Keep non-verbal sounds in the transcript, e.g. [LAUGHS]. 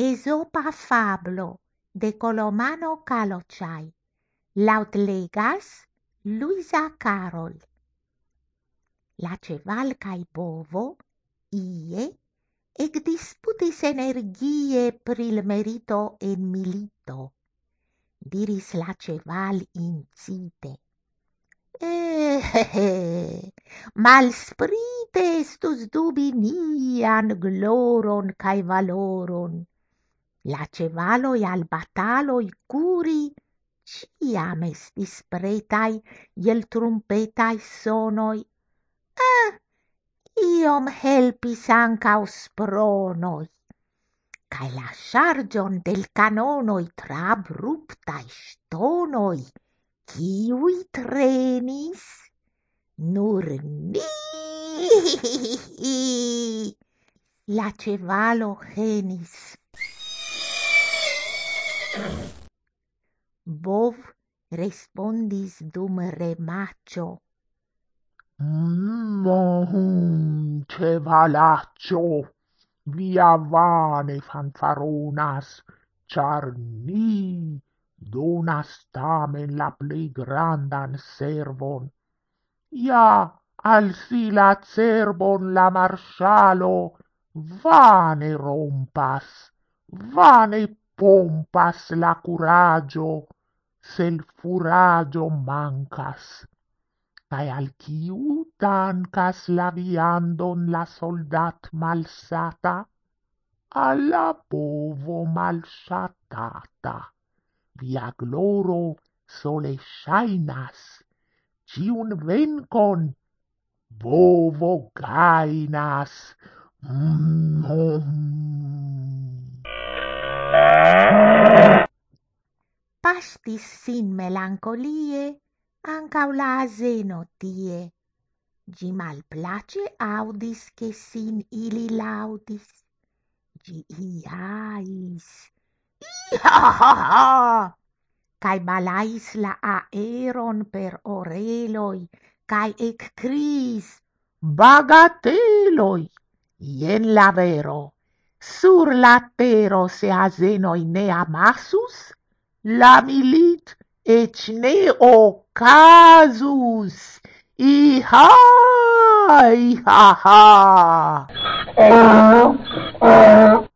Esopa fablo de Colomano Calociai, laut legas Luisa Carol. La ceval cae bovo, ie, ec disputis energie pril merito en milito, diris la ceval incite. Eh, [LAUGHS] malsprite estus dubi nian gloron cae valoron. La cevaloi al bataloi curi ciam estis pretai iel trumpetai sonoi. Ah, iom helpis ancaus pronoi. Cae la chargion del canonoi tra abruptai stonoi Kiwi trenis? Nur ni! [LAUGHS] La cevalo genis. Bov respondis dum remacho. Mohum, cevalaccio, via vane fanfaronas, char ni donas tamen la pli grandan servon. Ja, al si la cerbon la marshalo vane rompas, vane pompas la curaggio, sel furaggio mancas. Cae al ciu dancas la viandon la soldat malsata, alla bovo malsatata via gloro sole shainas, ciun vencon bovo gainas. Pastis sin melancolie, ancau la azeno tie. Gi mal place audis che sin ili laudis. Gi iais, Cae balais la aeron per oreloi, cae ec cris, bagateloi, ien la vero, sur la tero se azenoi ne amasus, lamilit et ne o casus. I ha ha. Eh, eh,